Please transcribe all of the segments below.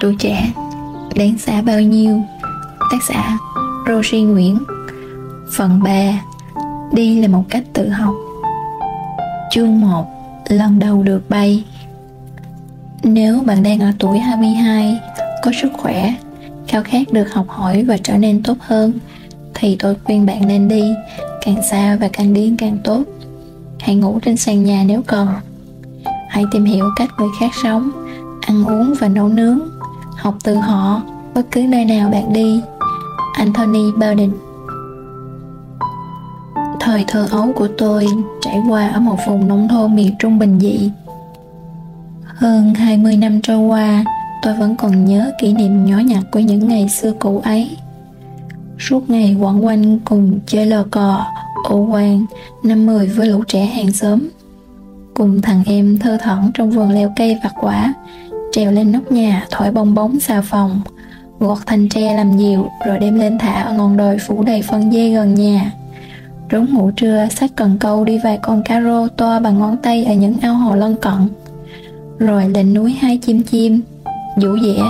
Tuổi trẻ, Đáng xa bao nhiêu? Tác giả Rosie Nguyễn. Phần 3 Đi là một cách tự học. Chương 1 Lần đầu được bay. Nếu bạn đang ở tuổi 22 Có sức khỏe, Khao khát được học hỏi và trở nên tốt hơn, Thì tôi khuyên bạn nên đi, Càng xa và càng điên càng tốt. Hãy ngủ trên sàn nhà nếu cần. Hãy tìm hiểu cách người khác sống, Ăn uống và nấu nướng. Học từ họ Bất cứ nơi nào bạn đi Anthony Bourdain Thời thơ ấu của tôi trải qua ở một vùng nông thôn miền Trung bình dị. Hơn 20 năm trôi qua, tôi vẫn còn nhớ kỷ niệm nhỏ nhặt của những ngày xưa cũ ấy. Suốt ngày quẩn quanh cùng chơi lò cò, ô quang năm mười với lũ trẻ hàng xóm. Cùng thằng em thơ thẩn trong vườn leo cây vặt quả, trèo lên nóc nhà thổi bong bóng xà phòng, gọt thành tre làm diều rồi đem lên thả ở ngọn đồi phủ đầy phân dê gần nhà. Rốn ngủ trưa sách cần câu đi vài con cá rô to bằng ngón tay ở những ao hồ lân cận. Rồi lên núi hai chim chim, vũ dẻ,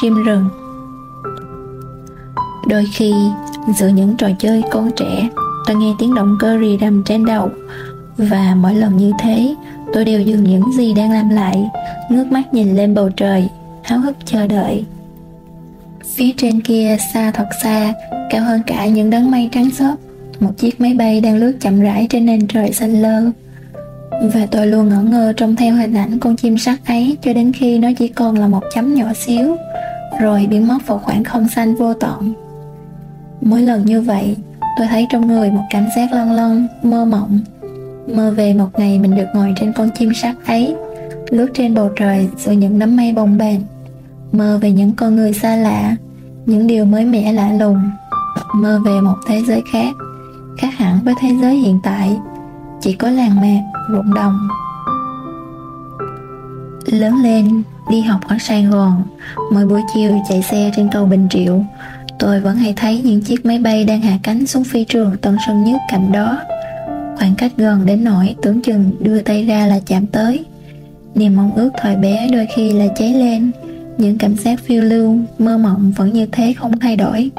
sim rừng. Đôi khi giữa những trò chơi con trẻ tôi nghe tiếng động cơ rì rầm trên đầu. Và mỗi lần như thế tôi đều dừng những gì đang làm lại. Ngước mắt nhìn lên bầu trời, háo hức chờ đợi. Phía trên kia xa thật xa, Cao hơn cả những đấng mây trắng xốp, một chiếc máy bay đang lướt chậm rãi trên nền trời xanh lơ. Và tôi luôn ngỡ ngơ trông theo hình ảnh con chim sắt ấy cho đến khi nó chỉ còn là một chấm nhỏ xíu, rồi biến mất vào khoảng không xanh vô tận. Mỗi lần như vậy, tôi thấy trong người một cảm giác lâng lâng, mơ mộng. Mơ về một ngày mình được ngồi trên con chim sắt ấy lướt trên bầu trời, giữa những đám mây bồng bềnh, mơ về những con người xa lạ, những điều mới mẻ lạ lùng, mơ về một thế giới khác khác hẳn với thế giới hiện tại, chỉ có làng mạc, ruộng đồng. Lớn lên, đi học ở sài gòn, mỗi buổi chiều chạy xe trên cầu bình triệu, tôi vẫn hay thấy những chiếc máy bay đang hạ cánh xuống phi trường tân sơn nhất cạnh đó. Khoảng cách gần đến nỗi tưởng chừng đưa tay ra là chạm tới niềm mong ước thời bé đôi khi là cháy lên. Những cảm giác phiêu lưu, mơ mộng vẫn như thế không thay đổi.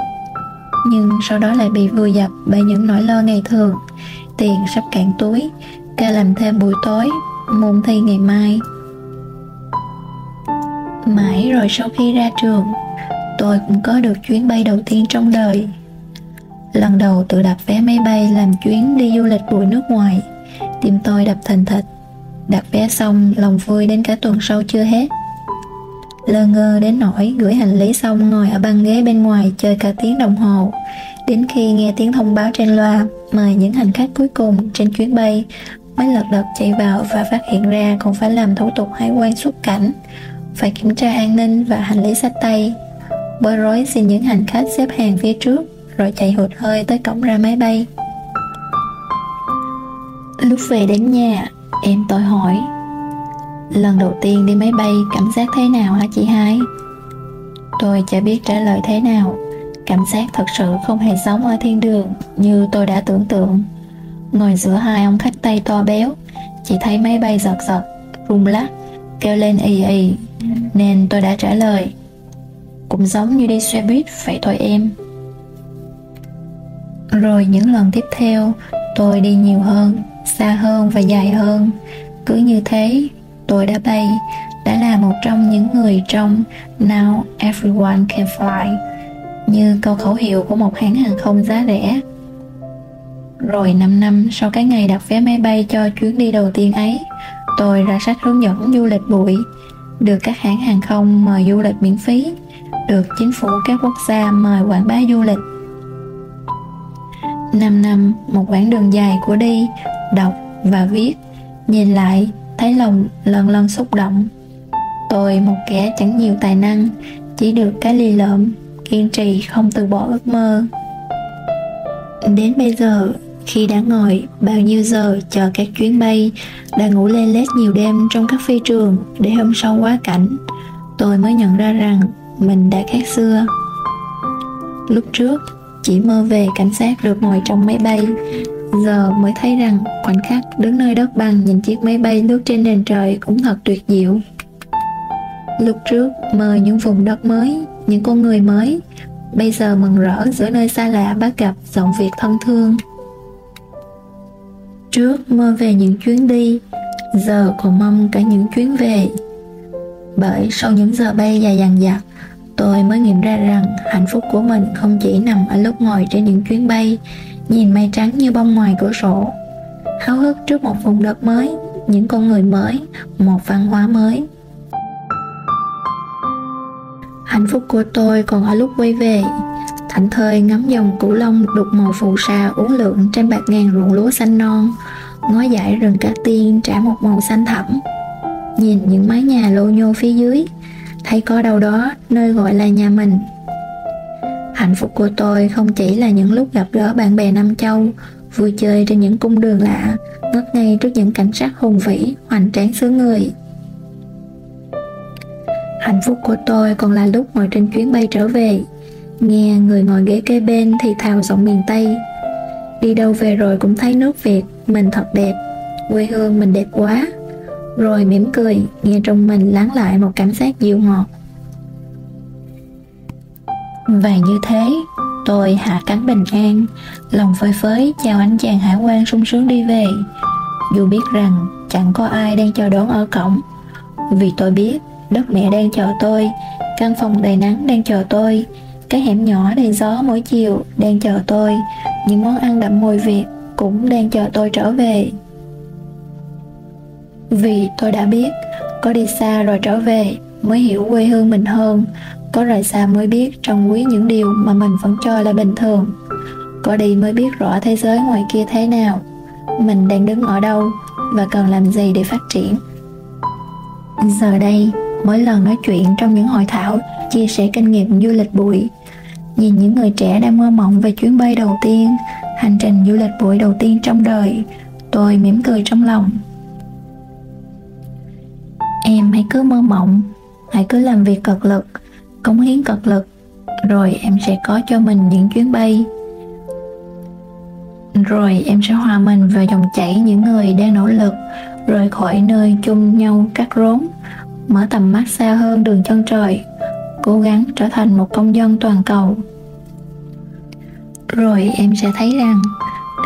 Nhưng sau đó lại bị vùi dập bởi những nỗi lo ngày thường. Tiền sắp cạn túi, ca làm thêm buổi tối, môn thi ngày mai. Mãi rồi sau khi ra trường, tôi cũng có được chuyến bay đầu tiên trong đời. Lần đầu tự đặt vé máy bay làm chuyến đi du lịch bụi nước ngoài, tim tôi đập thình thịch đặt vé xong, lòng vui đến cả tuần sau chưa hết. Lơ ngơ đến nỗi gửi hành lý xong ngồi ở băng ghế bên ngoài chơi cả tiếng đồng hồ. Đến khi nghe tiếng thông báo trên loa, mời những hành khách cuối cùng trên chuyến bay, mới lật đật chạy vào và phát hiện ra còn phải làm thủ tục hải quan xuất cảnh. Phải kiểm tra an ninh và hành lý sách tay. Bối rối xin những hành khách xếp hàng phía trước, rồi chạy hụt hơi tới cổng ra máy bay. Lúc về đến nhà em tôi hỏi. Lần đầu tiên đi máy bay, cảm giác thế nào hả chị hai? Tôi chả biết trả lời thế nào. Cảm giác thật sự không hề giống ở thiên đường Như tôi đã tưởng tượng. Ngồi giữa hai ông khách tây to béo Chỉ thấy máy bay giật giật, Rung lắc, Kêu lên ì ì, Nên tôi đã trả lời. Cũng giống như đi xe buýt, vậy thôi em. Rồi những lần tiếp theo, Tôi đi nhiều hơn. Xa hơn và dài hơn Cứ như thế tôi đã bay đã là một trong những người trong Now Everyone Can Fly như câu khẩu hiệu của một hãng hàng không giá rẻ. Rồi 5 năm sau cái ngày đặt vé máy bay cho chuyến đi đầu tiên ấy, tôi ra sách hướng dẫn du lịch bụi, được các hãng hàng không mời du lịch miễn phí, được chính phủ các quốc gia mời quảng bá du lịch. 5 năm, một quãng đường dài của đi, đọc và viết, nhìn lại thấy lòng lần lần xúc động. Tôi một kẻ chẳng nhiều tài năng chỉ được cái lì lợm kiên trì không từ bỏ ước mơ. Đến bây giờ khi đã ngồi bao nhiêu giờ chờ các chuyến bay đã ngủ lê lết nhiều đêm trong các phi trường để hôm sau quá cảnh tôi mới nhận ra rằng mình đã khác xưa. Lúc trước chỉ mơ về cảnh giác được ngồi trong máy bay giờ mới thấy rằng khoảnh khắc đứng nơi đất bằng nhìn chiếc máy bay lướt trên nền trời cũng thật tuyệt diệu Lúc trước mơ những vùng đất mới, những con người mới, bây giờ mừng rỡ giữa nơi xa lạ bắt gặp giọng việc thân thương. Trước mơ về những chuyến đi, giờ còn mong cả những chuyến về. Bởi sau những giờ bay dài dằng dặc, tôi mới nghiệm ra rằng hạnh phúc của mình không chỉ nằm ở lúc ngồi trên những chuyến bay, nhìn mây trắng như bông ngoài cửa sổ, háo hức trước một vùng đất mới, những con người mới, một văn hóa mới. Hạnh phúc của tôi còn ở lúc quay về. Thảnh thơi ngắm dòng cửu long đục màu phù sa uốn lượn trên bạc ngàn ruộng lúa xanh non. Ngó dải rừng cá tiên trả một màu xanh thẳm. Nhìn những mái nhà lô nhô phía dưới Thấy có đâu đó nơi gọi là nhà mình. Hạnh phúc của tôi không chỉ là những lúc gặp gỡ bạn bè Nam Châu, Vui chơi trên những cung đường lạ, Ngất ngây trước những cảnh sắc hùng vĩ, Hoành tráng xứ người. Hạnh phúc của tôi còn là lúc ngồi trên chuyến bay trở về, Nghe người ngồi ghế kế bên thì thào giọng miền Tây. Đi đâu về rồi cũng thấy nước Việt, Mình thật đẹp, Quê hương mình đẹp quá. Rồi mỉm cười, Nghe trong mình lắng lại một cảm giác dịu ngọt. Và như thế, Tôi hạ cánh bình an, Lòng phơi phới chào anh chàng hải quan sung sướng đi về. Dù biết rằng chẳng có ai đang chờ đón ở cổng. Vì tôi biết đất mẹ đang chờ tôi, căn phòng đầy nắng đang chờ tôi, cái hẻm nhỏ đầy gió mỗi chiều đang chờ tôi, những món ăn đậm mùi việt cũng đang chờ tôi trở về. Vì tôi đã biết có đi xa rồi trở về mới hiểu quê hương mình hơn có rời xa mới biết trân quý những điều mà mình vẫn cho là bình thường. Có đi mới biết rõ thế giới ngoài kia thế nào. Mình đang đứng ở đâu và cần làm gì để phát triển. Giờ đây, mỗi lần nói chuyện trong những hội thảo, chia sẻ kinh nghiệm du lịch bụi, nhìn những người trẻ đang mơ mộng về chuyến bay đầu tiên, hành trình du lịch bụi đầu tiên trong đời, tôi mỉm cười trong lòng. Em hãy cứ mơ mộng, hãy cứ làm việc cật lực cống hiến cật lực, rồi em sẽ có cho mình những chuyến bay. Rồi em sẽ hòa mình vào dòng chảy những người đang nỗ lực rời khỏi nơi chung nhau cắt rốn, mở tầm mắt xa hơn đường chân trời, cố gắng trở thành một công dân toàn cầu. Rồi em sẽ thấy rằng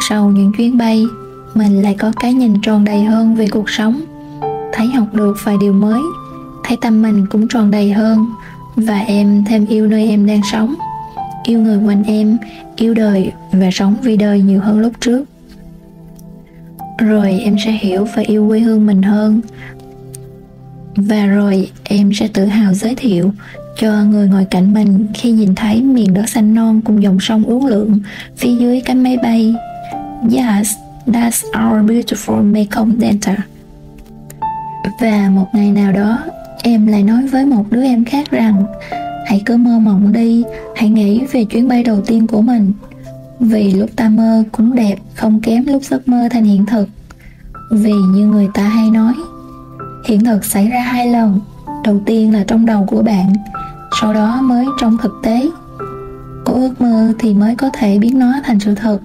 sau những chuyến bay, mình lại có cái nhìn tròn đầy hơn về cuộc sống, thấy học được vài điều mới, thấy tâm mình cũng tròn đầy hơn và em thêm yêu nơi em đang sống yêu người quanh em yêu đời và sống vì đời nhiều hơn lúc trước rồi em sẽ hiểu và yêu quê hương mình hơn và rồi em sẽ tự hào giới thiệu cho người ngồi cạnh mình khi nhìn thấy miền đất xanh non cùng dòng sông uốn lượn phía dưới cánh máy bay. Yes, that's our beautiful Mekong Delta. Và một ngày nào đó, em lại nói với một đứa em khác rằng hãy cứ mơ mộng đi, hãy nghĩ về chuyến bay đầu tiên của mình. Vì lúc ta mơ cũng đẹp, không kém lúc giấc mơ thành hiện thực. Vì như người ta hay nói, hiện thực xảy ra hai lần đầu tiên là trong đầu của bạn sau đó mới trong thực tế có ước mơ thì mới có thể biến nó thành sự thật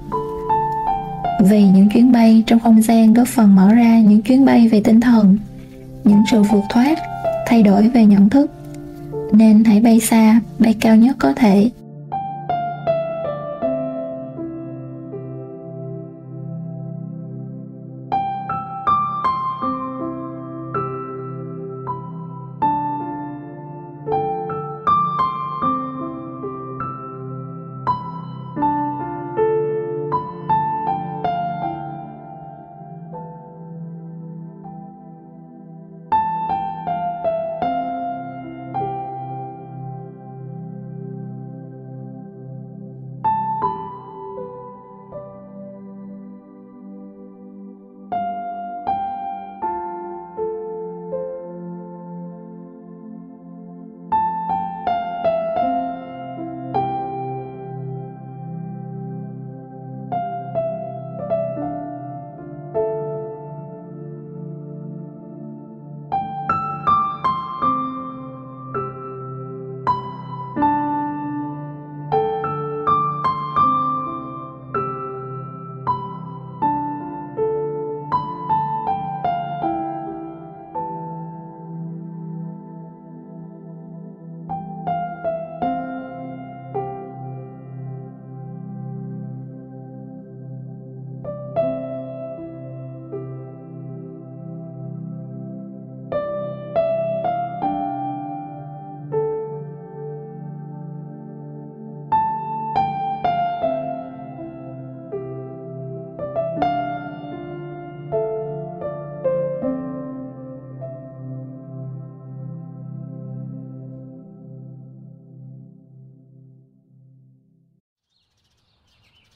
vì những chuyến bay trong không gian góp phần mở ra những chuyến bay về tinh thần những sự vượt thoát thay đổi về nhận thức. Nên hãy bay xa bay cao nhất có thể.